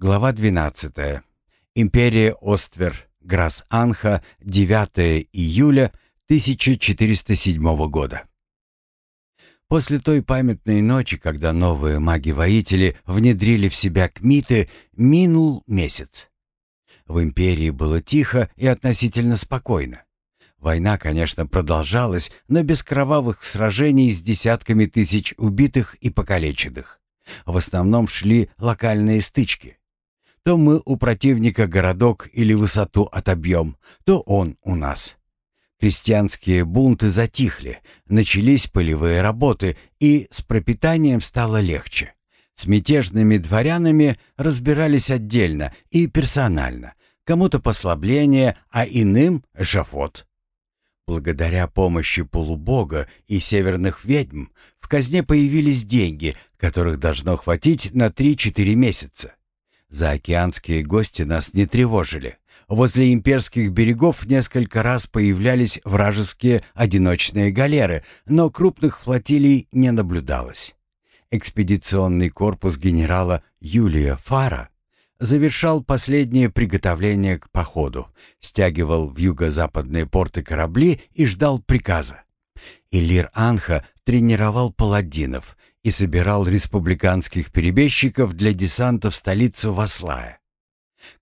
Глава 12. Империя Оствер. Грас-Анха. 9 июля 1407 года. После той памятной ночи, когда новые маги-воители внедрили в себя кмиты, минул месяц. В империи было тихо и относительно спокойно. Война, конечно, продолжалась, но без кровавых сражений с десятками тысяч убитых и покалеченных. В основном шли локальные стычки. То мы у противника городок или высоту отобьем, то он у нас. Крестьянские бунты затихли, начались полевые работы, и с пропитанием стало легче. С мятежными дворянами разбирались отдельно и персонально. Кому-то послабление, а иным — эшафот. Благодаря помощи полубога и северных ведьм в казне появились деньги, которых должно хватить на 3-4 месяца. Заокеанские гости нас не тревожили. Возле имперских берегов несколько раз появлялись вражеские одиночные галеры, но крупных флотилий не наблюдалось. Экспедиционный корпус генерала Юлия Фара завершал последнее приготовление к походу, стягивал в юго-западные порты корабли и ждал приказа. Илир Анха тренировал паладинов и собирал республиканских перебежчиков для десанта в столицу Васлая.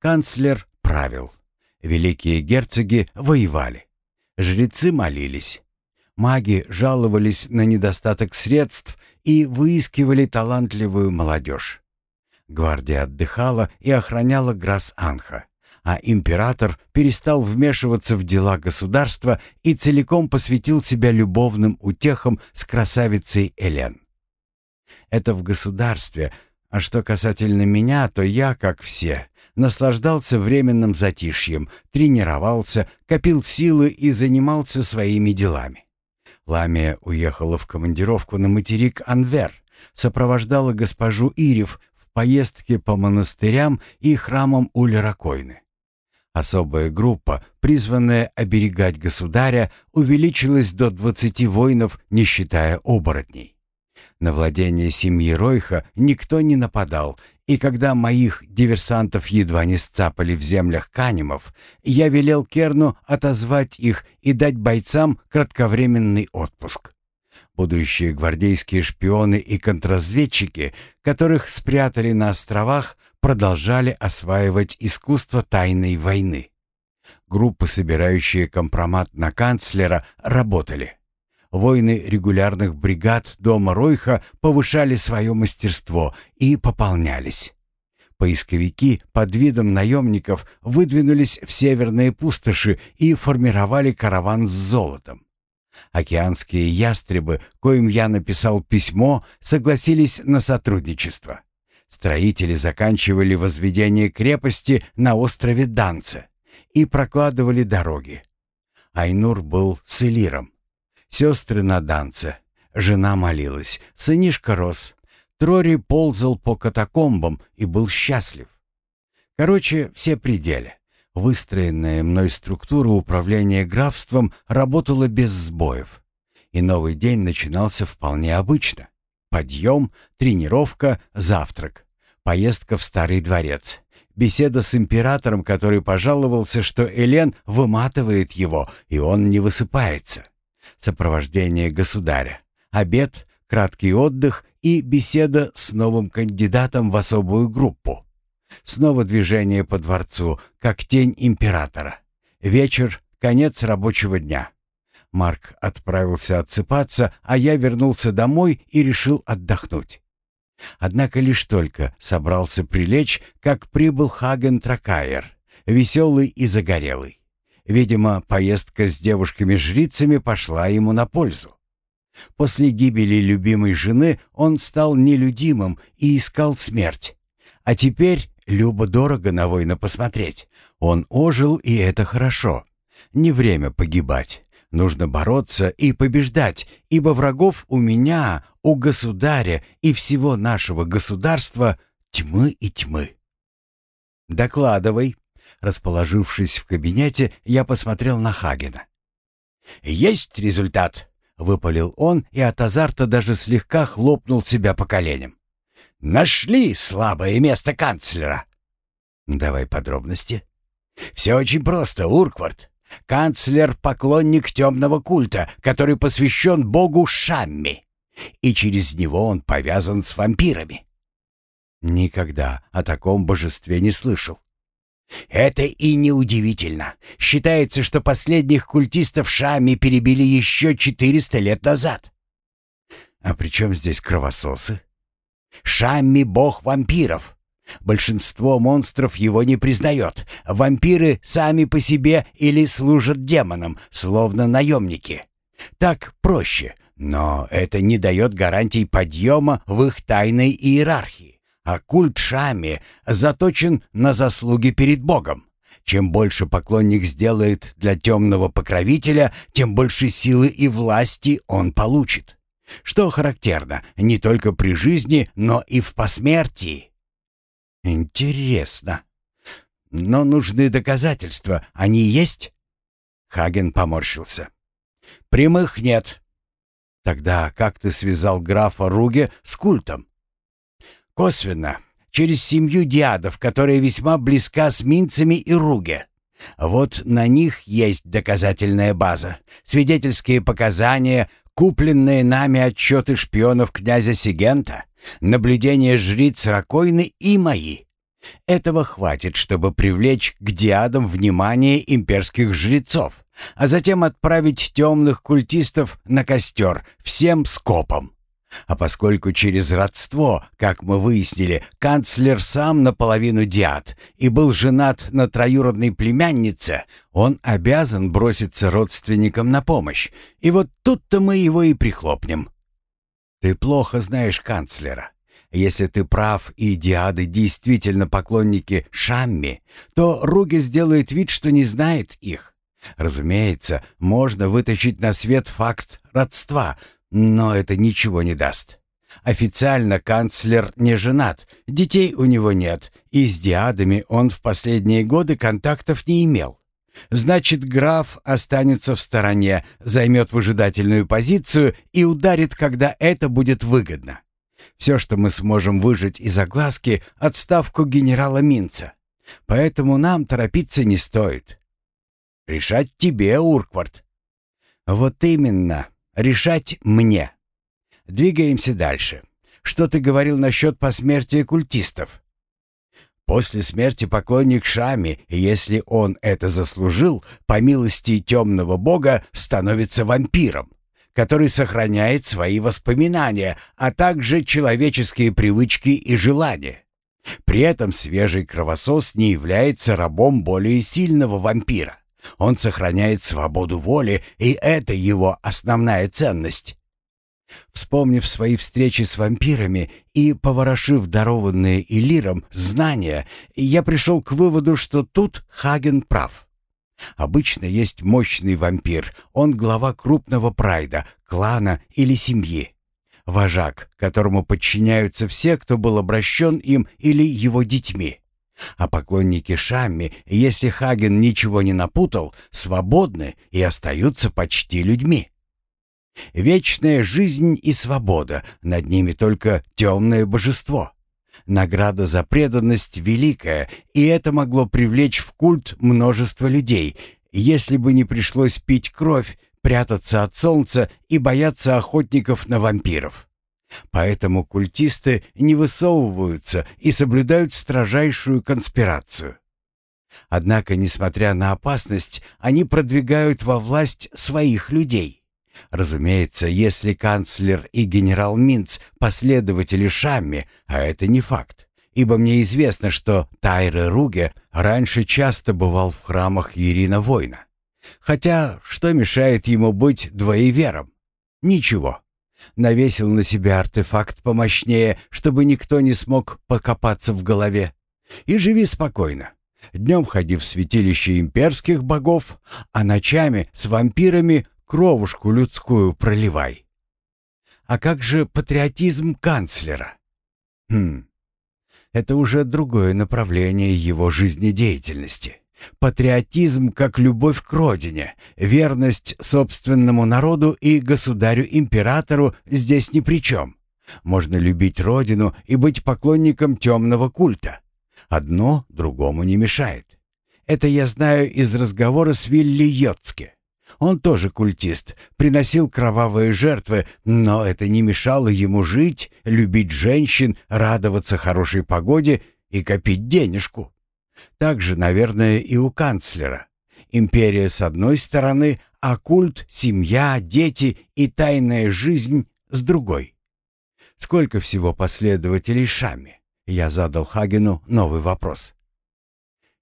Канцлер правил. Великие герцоги воевали. Жрецы молились. Маги жаловались на недостаток средств и выискивали талантливую молодежь. Гвардия отдыхала и охраняла Грас-Анха, а император перестал вмешиваться в дела государства и целиком посвятил себя любовным утехам с красавицей Элен. Это в государстве, а что касательно меня, то я, как все, наслаждался временным затишьем, тренировался, копил силы и занимался своими делами. Ламия уехала в командировку на материк Анвер, сопровождала госпожу Ирев в поездке по монастырям и храмам Улеракойны. Особая группа, призванная оберегать государя, увеличилась до 20 воинов, не считая оборотней. На владение семьи Ройха никто не нападал, и когда моих диверсантов едва не сцапали в землях Канемов, я велел Керну отозвать их и дать бойцам кратковременный отпуск. Будущие гвардейские шпионы и контрразведчики, которых спрятали на островах, продолжали осваивать искусство тайной войны. Группы, собирающие компромат на канцлера, работали. Воины регулярных бригад дома Ройха повышали свое мастерство и пополнялись. Поисковики под видом наемников выдвинулись в северные пустоши и формировали караван с золотом. Океанские ястребы, коим я написал письмо, согласились на сотрудничество. Строители заканчивали возведение крепости на острове Данце и прокладывали дороги. Айнур был с Элиром. Сестры на данце. Жена молилась, сынишка рос. Трори ползал по катакомбам и был счастлив. Короче, все пределы. Выстроенная мной структура управления графством работала без сбоев. И новый день начинался вполне обычно. Подъем, тренировка, завтрак. Поездка в Старый дворец. Беседа с императором, который пожаловался, что Элен выматывает его, и он не высыпается сопровождение государя, обед, краткий отдых и беседа с новым кандидатом в особую группу. Снова движение по дворцу, как тень императора. Вечер, конец рабочего дня. Марк отправился отсыпаться, а я вернулся домой и решил отдохнуть. Однако лишь только собрался прилечь, как прибыл Хаген Тракайер, веселый и загорелый. Видимо, поездка с девушками-жрицами пошла ему на пользу. После гибели любимой жены он стал нелюдимым и искал смерть. А теперь любо-дорого на воина посмотреть. Он ожил, и это хорошо. Не время погибать. Нужно бороться и побеждать, ибо врагов у меня, у государя и всего нашего государства тьмы и тьмы. «Докладывай», Расположившись в кабинете, я посмотрел на Хагена. «Есть результат!» — выпалил он и от азарта даже слегка хлопнул себя по коленям. «Нашли слабое место канцлера!» Давай подробности. Все очень просто, Урквард. Канцлер — поклонник темного культа, который посвящен богу Шамми. И через него он повязан с вампирами. Никогда о таком божестве не слышал. Это и неудивительно. Считается, что последних культистов Шами перебили еще 400 лет назад. А при чем здесь кровососы? Шамми — бог вампиров. Большинство монстров его не признает. Вампиры сами по себе или служат демонам, словно наемники. Так проще, но это не дает гарантий подъема в их тайной иерархии. А культ Шами заточен на заслуги перед Богом. Чем больше поклонник сделает для темного покровителя, тем больше силы и власти он получит. Что характерно не только при жизни, но и в посмертии. Интересно. Но нужны доказательства. Они есть? Хаген поморщился. Прямых нет. Тогда как ты связал графа Руге с культом? Косвенно, через семью диадов, которая весьма близка с минцами и Руге. Вот на них есть доказательная база, свидетельские показания, купленные нами отчеты шпионов князя Сигента, наблюдения жриц Ракойны и мои. Этого хватит, чтобы привлечь к диадам внимание имперских жрецов, а затем отправить темных культистов на костер всем скопом. А поскольку через родство, как мы выяснили, канцлер сам наполовину диад и был женат на троюродной племяннице, он обязан броситься родственникам на помощь. И вот тут-то мы его и прихлопнем. Ты плохо знаешь канцлера. Если ты прав и диады действительно поклонники Шамми, то Руги сделает вид, что не знает их. Разумеется, можно вытащить на свет факт родства, но это ничего не даст. Официально канцлер не женат, детей у него нет, и с диадами он в последние годы контактов не имел. Значит, граф останется в стороне, займет выжидательную позицию и ударит, когда это будет выгодно. Все, что мы сможем выжать из огласки, отставку генерала Минца. Поэтому нам торопиться не стоит. Решать тебе, Урквард. Вот именно, решать мне. Двигаемся дальше. Что ты говорил насчет посмертия культистов? После смерти поклонник Шами, если он это заслужил, по милости темного бога становится вампиром, который сохраняет свои воспоминания, а также человеческие привычки и желания. При этом свежий кровосос не является рабом более сильного вампира. Он сохраняет свободу воли, и это его основная ценность. Вспомнив свои встречи с вампирами и поворошив дарованные Илиром знания, я пришел к выводу, что тут Хаген прав. Обычно есть мощный вампир, он глава крупного прайда, клана или семьи. Вожак, которому подчиняются все, кто был обращен им или его детьми. А поклонники Шамми, если Хаген ничего не напутал, свободны и остаются почти людьми. Вечная жизнь и свобода, над ними только темное божество. Награда за преданность великая, и это могло привлечь в культ множество людей, если бы не пришлось пить кровь, прятаться от солнца и бояться охотников на вампиров. Поэтому культисты не высовываются и соблюдают строжайшую конспирацию. Однако, несмотря на опасность, они продвигают во власть своих людей. Разумеется, если канцлер и генерал Минц – последователи Шамми, а это не факт, ибо мне известно, что Тайре Руге раньше часто бывал в храмах Ирина Война. Хотя, что мешает ему быть двоевером? Ничего навесил на себя артефакт помощнее, чтобы никто не смог покопаться в голове. И живи спокойно. Днем ходи в святилище имперских богов, а ночами с вампирами кровушку людскую проливай. А как же патриотизм канцлера? Хм, это уже другое направление его жизнедеятельности. Патриотизм как любовь к родине, верность собственному народу и государю-императору здесь ни при чем. Можно любить родину и быть поклонником темного культа. Одно другому не мешает. Это я знаю из разговора с Вилли Йоцке. Он тоже культист, приносил кровавые жертвы, но это не мешало ему жить, любить женщин, радоваться хорошей погоде и копить денежку. Так же, наверное, и у канцлера. Империя с одной стороны, а культ, семья, дети и тайная жизнь с другой. Сколько всего последователей Шами? Я задал Хагену новый вопрос.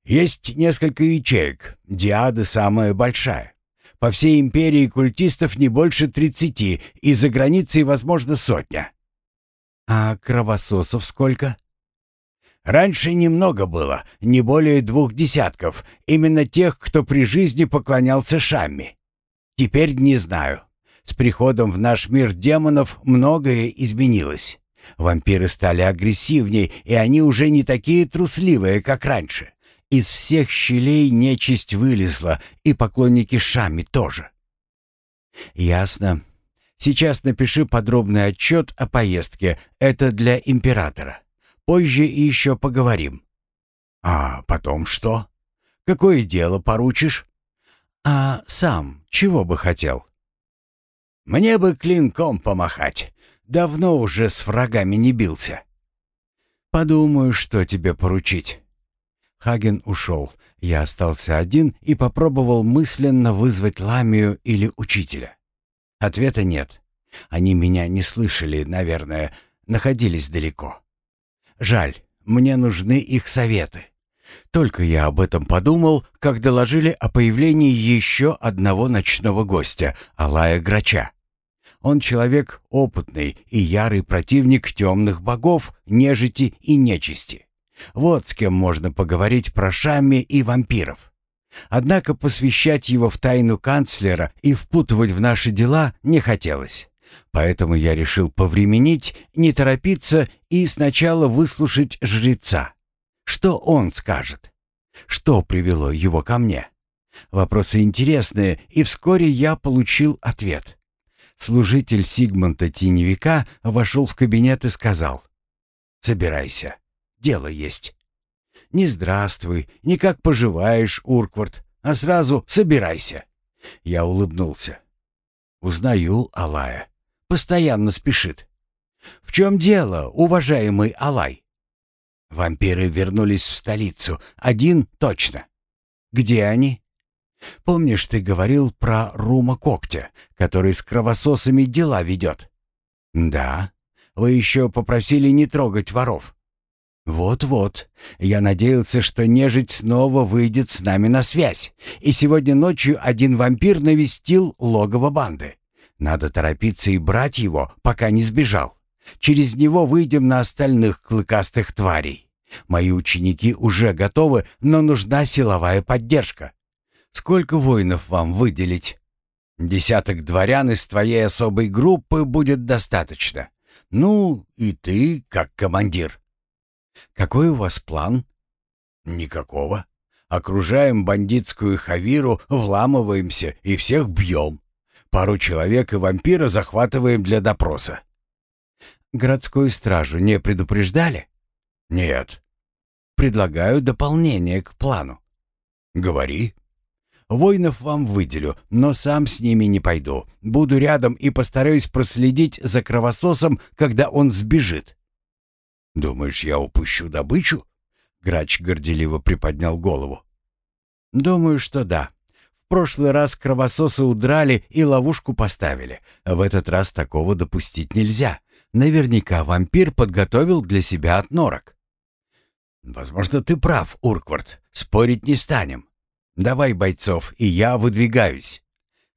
Есть несколько ячеек. Диады самая большая. По всей империи культистов не больше тридцати, и за границей, возможно, сотня. А кровососов сколько? Раньше немного было, не более двух десятков, именно тех, кто при жизни поклонялся Шамми. Теперь не знаю. С приходом в наш мир демонов многое изменилось. Вампиры стали агрессивнее, и они уже не такие трусливые, как раньше. Из всех щелей нечисть вылезла, и поклонники Шами тоже. Ясно. Сейчас напиши подробный отчет о поездке. Это для императора. Позже еще поговорим. А потом что? Какое дело поручишь? А сам чего бы хотел? Мне бы клинком помахать. Давно уже с врагами не бился. Подумаю, что тебе поручить. Хаген ушел. Я остался один и попробовал мысленно вызвать Ламию или учителя. Ответа нет. Они меня не слышали, наверное, находились далеко. Жаль, мне нужны их советы. Только я об этом подумал, как доложили о появлении еще одного ночного гостя, Алая Грача. Он человек опытный и ярый противник темных богов, нежити и нечисти. Вот с кем можно поговорить про Шамми и вампиров. Однако посвящать его в тайну канцлера и впутывать в наши дела не хотелось. Поэтому я решил повременить, не торопиться и сначала выслушать жреца. Что он скажет? Что привело его ко мне? Вопросы интересные, и вскоре я получил ответ. Служитель Сигмунта Теневика вошел в кабинет и сказал «Собирайся, дело есть». «Не здравствуй, не как поживаешь, Урквард, а сразу собирайся». Я улыбнулся. «Узнаю Алая постоянно спешит. В чем дело, уважаемый Алай? Вампиры вернулись в столицу. Один точно. Где они? Помнишь, ты говорил про Рума Когтя, который с кровососами дела ведет? Да. Вы еще попросили не трогать воров. «Вот-вот. Я надеялся, что нежить снова выйдет с нами на связь. И сегодня ночью один вампир навестил логово банды. Надо торопиться и брать его, пока не сбежал. Через него выйдем на остальных клыкастых тварей. Мои ученики уже готовы, но нужна силовая поддержка. Сколько воинов вам выделить? Десяток дворян из твоей особой группы будет достаточно. Ну, и ты как командир. Какой у вас план? Никакого. Окружаем бандитскую хавиру, вламываемся и всех бьем. Пару человек и вампира захватываем для допроса. Городскую стражу не предупреждали? Нет. Предлагаю дополнение к плану. Говори. Воинов вам выделю, но сам с ними не пойду. Буду рядом и постараюсь проследить за кровососом, когда он сбежит. Думаешь, я упущу добычу? Грач горделиво приподнял голову. Думаю, что да прошлый раз кровососы удрали и ловушку поставили. В этот раз такого допустить нельзя. Наверняка вампир подготовил для себя отнорок. Возможно, ты прав, Урквард. Спорить не станем. Давай бойцов, и я выдвигаюсь.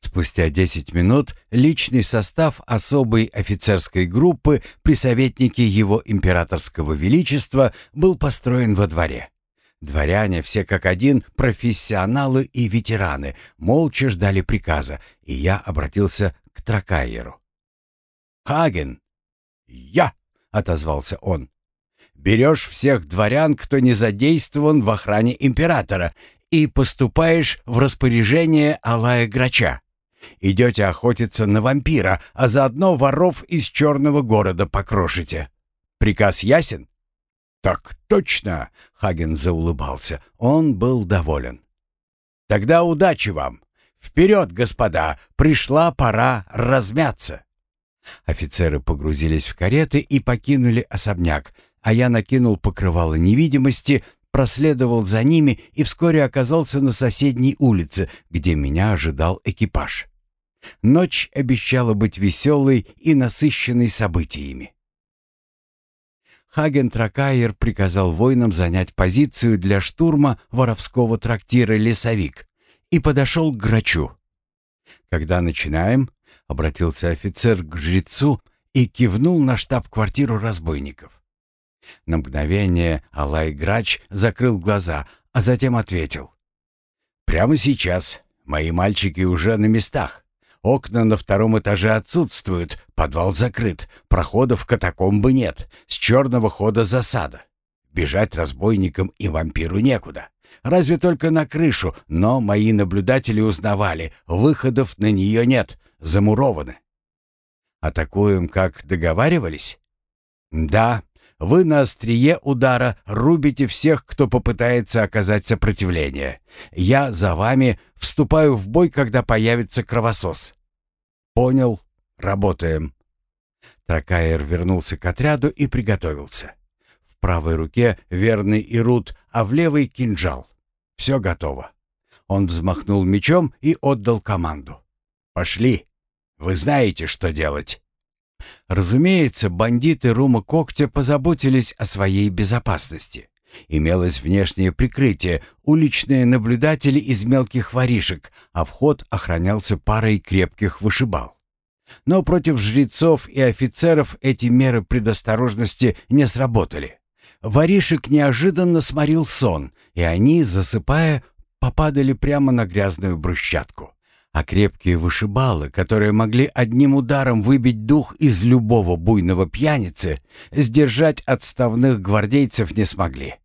Спустя десять минут личный состав особой офицерской группы при советнике его императорского величества был построен во дворе. Дворяне, все как один, профессионалы и ветераны, молча ждали приказа, и я обратился к Тракайеру. «Хаген!» «Я!» — отозвался он. «Берешь всех дворян, кто не задействован в охране императора, и поступаешь в распоряжение Алая Грача. Идете охотиться на вампира, а заодно воров из черного города покрошите. Приказ ясен?» «Так точно!» — Хаген заулыбался. Он был доволен. «Тогда удачи вам! Вперед, господа! Пришла пора размяться!» Офицеры погрузились в кареты и покинули особняк, а я накинул покрывало невидимости, проследовал за ними и вскоре оказался на соседней улице, где меня ожидал экипаж. Ночь обещала быть веселой и насыщенной событиями. Хаген Тракайер приказал воинам занять позицию для штурма воровского трактира «Лесовик» и подошел к грачу. «Когда начинаем?» — обратился офицер к жрецу и кивнул на штаб-квартиру разбойников. На мгновение Алай Грач закрыл глаза, а затем ответил. «Прямо сейчас. Мои мальчики уже на местах. Окна на втором этаже отсутствуют, подвал закрыт, проходов катакомбы нет, с черного хода засада. Бежать разбойникам и вампиру некуда. Разве только на крышу, но мои наблюдатели узнавали, выходов на нее нет, замурованы. Атакуем, как договаривались? Да, вы на острие удара рубите всех, кто попытается оказать сопротивление. Я за вами вступаю в бой, когда появится кровосос. Понял. Работаем. Тракаер вернулся к отряду и приготовился. В правой руке верный Ирут, а в левой кинжал. Все готово. Он взмахнул мечом и отдал команду. «Пошли! Вы знаете, что делать!» Разумеется, бандиты Рума Когтя позаботились о своей безопасности. Имелось внешнее прикрытие, уличные наблюдатели из мелких воришек, а вход охранялся парой крепких вышибал. Но против жрецов и офицеров эти меры предосторожности не сработали. Воришек неожиданно сморил сон, и они, засыпая, попадали прямо на грязную брусчатку а крепкие вышибалы, которые могли одним ударом выбить дух из любого буйного пьяницы, сдержать отставных гвардейцев не смогли.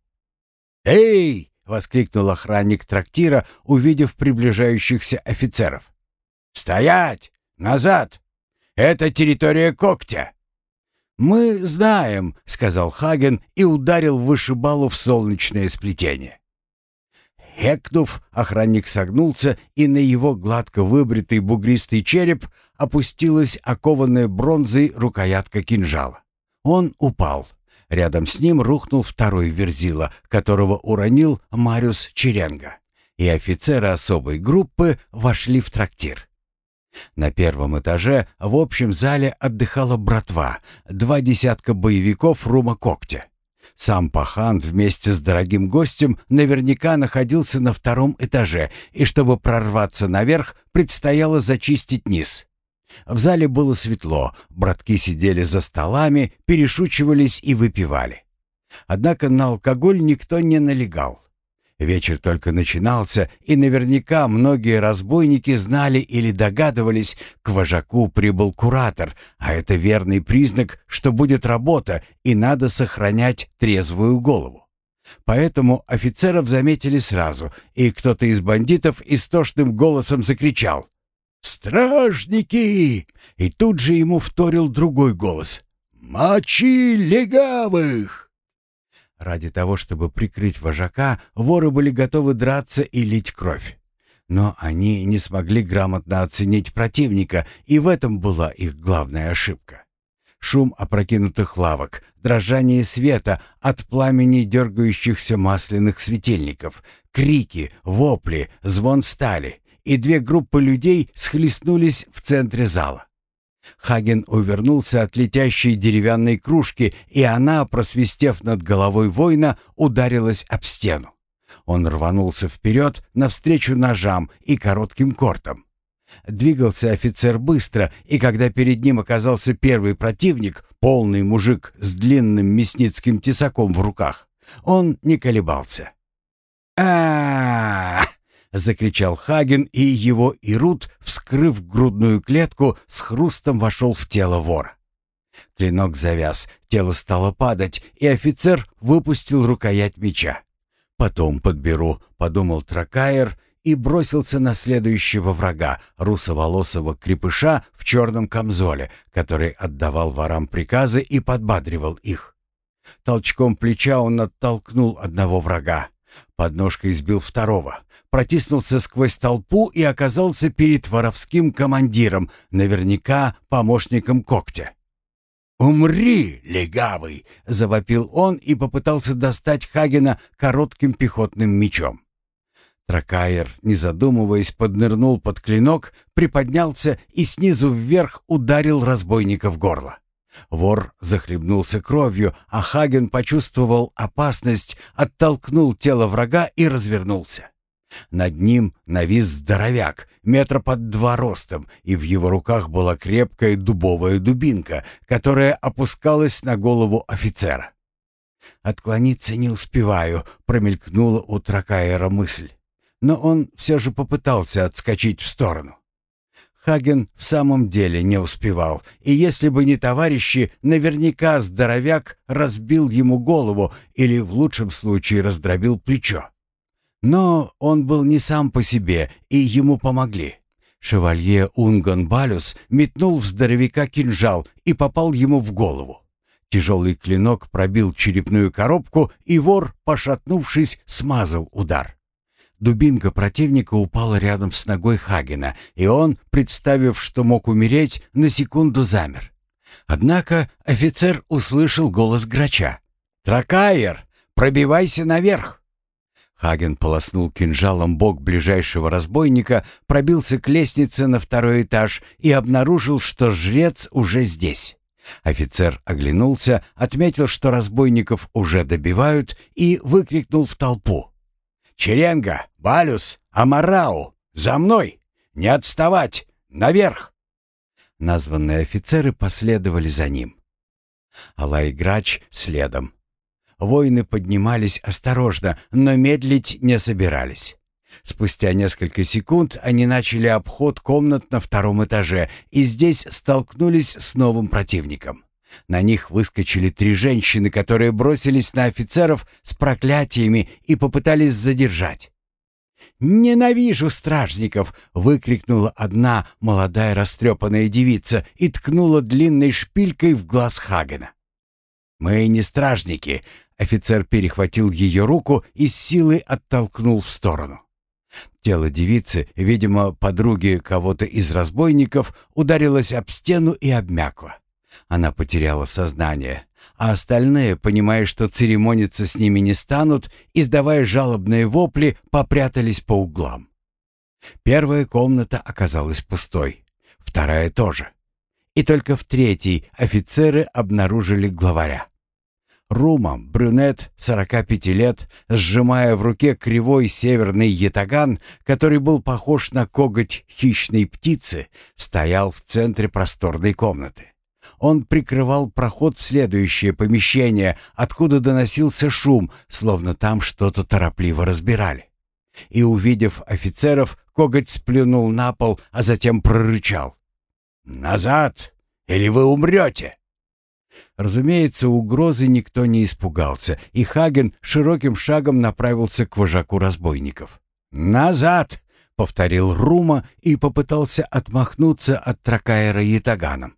«Эй!» — воскликнул охранник трактира, увидев приближающихся офицеров. «Стоять! Назад! Это территория когтя!» «Мы знаем», — сказал Хаген и ударил вышибалу в солнечное сплетение. Хекнув, охранник согнулся, и на его гладко выбритый бугристый череп опустилась окованная бронзой рукоятка кинжала. Он упал. Рядом с ним рухнул второй верзила, которого уронил Мариус Черенга. И офицеры особой группы вошли в трактир. На первом этаже в общем зале отдыхала братва, два десятка боевиков Рума Когтя. Сам пахан вместе с дорогим гостем наверняка находился на втором этаже, и чтобы прорваться наверх, предстояло зачистить низ. В зале было светло, братки сидели за столами, перешучивались и выпивали. Однако на алкоголь никто не налегал. Вечер только начинался, и наверняка многие разбойники знали или догадывались, к вожаку прибыл куратор, а это верный признак, что будет работа, и надо сохранять трезвую голову. Поэтому офицеров заметили сразу, и кто-то из бандитов истошным голосом закричал «Стражники!» И тут же ему вторил другой голос «Мочи легавых!» Ради того, чтобы прикрыть вожака, воры были готовы драться и лить кровь. Но они не смогли грамотно оценить противника, и в этом была их главная ошибка. Шум опрокинутых лавок, дрожание света от пламени дергающихся масляных светильников, крики, вопли, звон стали, и две группы людей схлестнулись в центре зала. Хаген увернулся от летящей деревянной кружки, и она, просвистев над головой воина, ударилась об стену. Он рванулся вперед навстречу ножам и коротким кортам. Двигался офицер быстро, и когда перед ним оказался первый противник, полный мужик с длинным мясницким тесаком в руках, он не колебался. а, -а, закричал Хаген, и его Ирут, вскрыв грудную клетку, с хрустом вошел в тело вора. Клинок завяз, тело стало падать, и офицер выпустил рукоять меча. «Потом подберу», — подумал Тракаер и бросился на следующего врага, русоволосого крепыша в черном камзоле, который отдавал ворам приказы и подбадривал их. Толчком плеча он оттолкнул одного врага. Подножкой избил второго. Протиснулся сквозь толпу и оказался перед воровским командиром, наверняка помощником когтя. «Умри, легавый!» — завопил он и попытался достать Хагена коротким пехотным мечом. Тракайер, не задумываясь, поднырнул под клинок, приподнялся и снизу вверх ударил разбойника в горло. Вор захлебнулся кровью, а Хаген почувствовал опасность, оттолкнул тело врага и развернулся. Над ним навис здоровяк, метра под два ростом, и в его руках была крепкая дубовая дубинка, которая опускалась на голову офицера. «Отклониться не успеваю», — промелькнула у Тракаера мысль но он все же попытался отскочить в сторону. Хаген в самом деле не успевал, и если бы не товарищи, наверняка здоровяк разбил ему голову или в лучшем случае раздробил плечо. Но он был не сам по себе, и ему помогли. Шевалье Унган Балюс метнул в здоровяка кинжал и попал ему в голову. Тяжелый клинок пробил черепную коробку, и вор, пошатнувшись, смазал удар. Дубинка противника упала рядом с ногой Хагена, и он, представив, что мог умереть, на секунду замер. Однако офицер услышал голос грача. «Тракайер, пробивайся наверх!» Хаген полоснул кинжалом бок ближайшего разбойника, пробился к лестнице на второй этаж и обнаружил, что жрец уже здесь. Офицер оглянулся, отметил, что разбойников уже добивают, и выкрикнул в толпу. Черенга, Балюс, Амарау! За мной! Не отставать! Наверх!» Названные офицеры последовали за ним. Алай Грач следом. Воины поднимались осторожно, но медлить не собирались. Спустя несколько секунд они начали обход комнат на втором этаже и здесь столкнулись с новым противником. На них выскочили три женщины, которые бросились на офицеров с проклятиями и попытались задержать. «Ненавижу стражников!» — выкрикнула одна молодая растрепанная девица и ткнула длинной шпилькой в глаз Хагена. «Мы не стражники!» — офицер перехватил ее руку и с силой оттолкнул в сторону. Тело девицы, видимо, подруги кого-то из разбойников, ударилось об стену и обмякло. Она потеряла сознание, а остальные, понимая, что церемониться с ними не станут, издавая жалобные вопли, попрятались по углам. Первая комната оказалась пустой, вторая тоже. И только в третьей офицеры обнаружили главаря. Рума, брюнет, 45 лет, сжимая в руке кривой северный ятаган, который был похож на коготь хищной птицы, стоял в центре просторной комнаты. Он прикрывал проход в следующее помещение, откуда доносился шум, словно там что-то торопливо разбирали. И, увидев офицеров, коготь сплюнул на пол, а затем прорычал. «Назад, или вы умрете!» Разумеется, угрозы никто не испугался, и Хаген широким шагом направился к вожаку разбойников. «Назад!» — повторил Рума и попытался отмахнуться от Тракаера Ятаганом.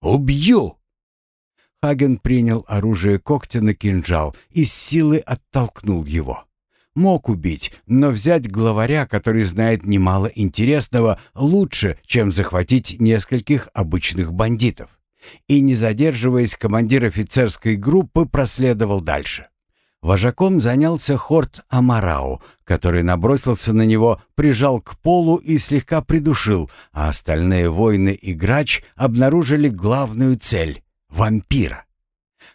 «Убью!» Хаген принял оружие когтя на кинжал и с силы оттолкнул его. Мог убить, но взять главаря, который знает немало интересного, лучше, чем захватить нескольких обычных бандитов. И, не задерживаясь, командир офицерской группы проследовал дальше. Вожаком занялся Хорт Амарау, который набросился на него, прижал к полу и слегка придушил, а остальные воины и грач обнаружили главную цель — вампира.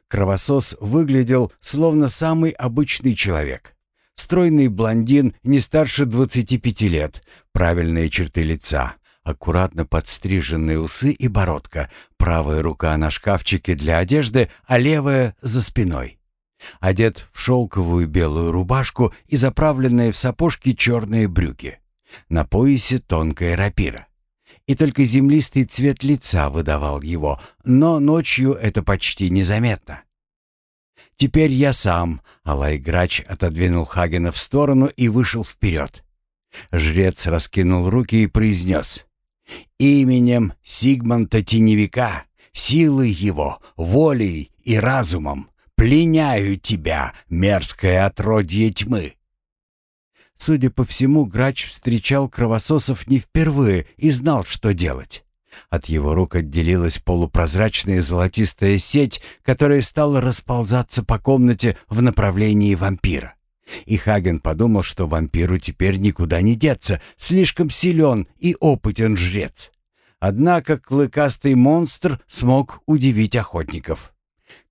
Кровосос выглядел словно самый обычный человек. Стройный блондин не старше 25 лет, правильные черты лица, аккуратно подстриженные усы и бородка, правая рука на шкафчике для одежды, а левая за спиной. Одет в шелковую белую рубашку и заправленные в сапожки черные брюки. На поясе тонкая рапира. И только землистый цвет лица выдавал его, но ночью это почти незаметно. «Теперь я сам», — Алай Грач отодвинул Хагена в сторону и вышел вперед. Жрец раскинул руки и произнес. «Именем Сигмонта Теневика, силой его, волей и разумом, Пленяю тебя, мерзкое отродье тьмы!» Судя по всему, грач встречал кровососов не впервые и знал, что делать. От его рук отделилась полупрозрачная золотистая сеть, которая стала расползаться по комнате в направлении вампира. И Хаген подумал, что вампиру теперь никуда не деться, слишком силен и опытен жрец. Однако клыкастый монстр смог удивить охотников.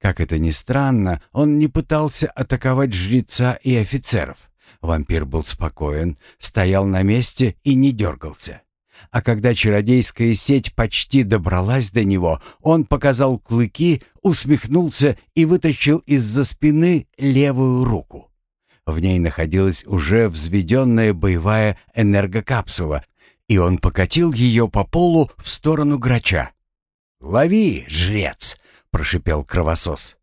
Как это ни странно, он не пытался атаковать жреца и офицеров. Вампир был спокоен, стоял на месте и не дергался. А когда чародейская сеть почти добралась до него, он показал клыки, усмехнулся и вытащил из-за спины левую руку. В ней находилась уже взведенная боевая энергокапсула, и он покатил ее по полу в сторону грача. «Лови, жрец!» — прошипел кровосос.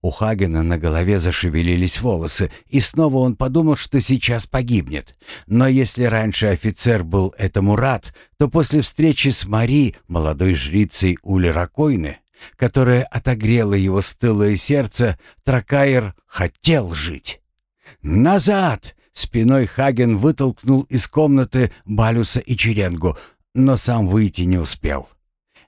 У Хагена на голове зашевелились волосы, и снова он подумал, что сейчас погибнет. Но если раньше офицер был этому рад, то после встречи с Мари, молодой жрицей Улеракойны, которая отогрела его стылое сердце, Тракаер хотел жить. «Назад!» — спиной Хаген вытолкнул из комнаты Балюса и Черенгу, но сам выйти не успел.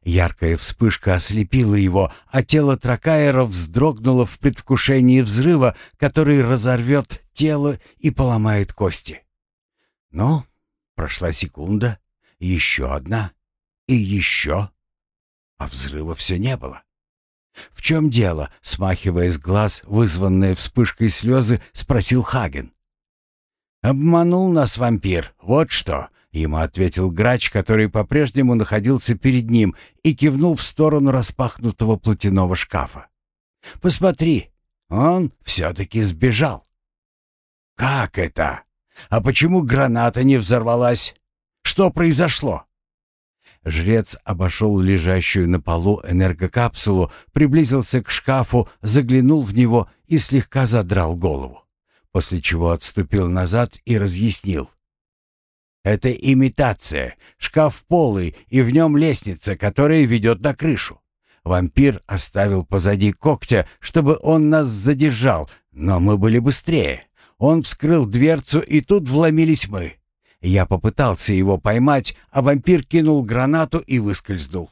Яркая вспышка ослепила его, а тело Тракаера вздрогнуло в предвкушении взрыва, который разорвет тело и поломает кости. Но прошла секунда, еще одна и еще, а взрыва все не было. «В чем дело?» — смахивая с глаз вызванные вспышкой слезы, спросил Хаген. «Обманул нас вампир, вот что!» Ему ответил грач, который по-прежнему находился перед ним и кивнул в сторону распахнутого платяного шкафа. «Посмотри, он все-таки сбежал». «Как это? А почему граната не взорвалась? Что произошло?» Жрец обошел лежащую на полу энергокапсулу, приблизился к шкафу, заглянул в него и слегка задрал голову, после чего отступил назад и разъяснил. Это имитация. Шкаф полый, и в нем лестница, которая ведет на крышу. Вампир оставил позади когтя, чтобы он нас задержал, но мы были быстрее. Он вскрыл дверцу, и тут вломились мы. Я попытался его поймать, а вампир кинул гранату и выскользнул.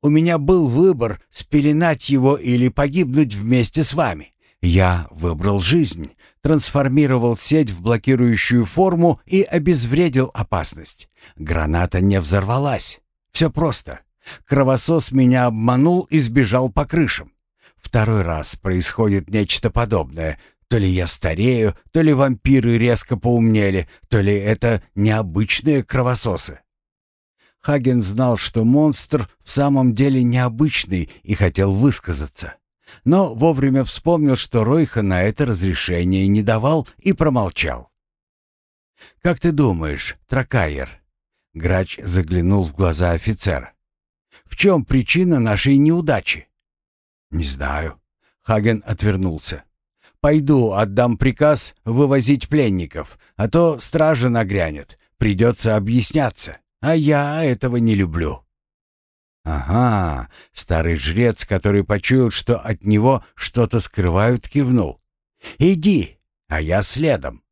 У меня был выбор спеленать его или погибнуть вместе с вами. Я выбрал жизнь, трансформировал сеть в блокирующую форму и обезвредил опасность. Граната не взорвалась. Все просто. Кровосос меня обманул и сбежал по крышам. Второй раз происходит нечто подобное. То ли я старею, то ли вампиры резко поумнели, то ли это необычные кровососы. Хаген знал, что монстр в самом деле необычный и хотел высказаться но вовремя вспомнил, что Ройха на это разрешение не давал и промолчал. «Как ты думаешь, Тракайер?» Грач заглянул в глаза офицера. «В чем причина нашей неудачи?» «Не знаю». Хаген отвернулся. «Пойду, отдам приказ вывозить пленников, а то стража нагрянет, придется объясняться, а я этого не люблю». «Ага», — старый жрец, который почуял, что от него что-то скрывают, кивнул. «Иди, а я следом».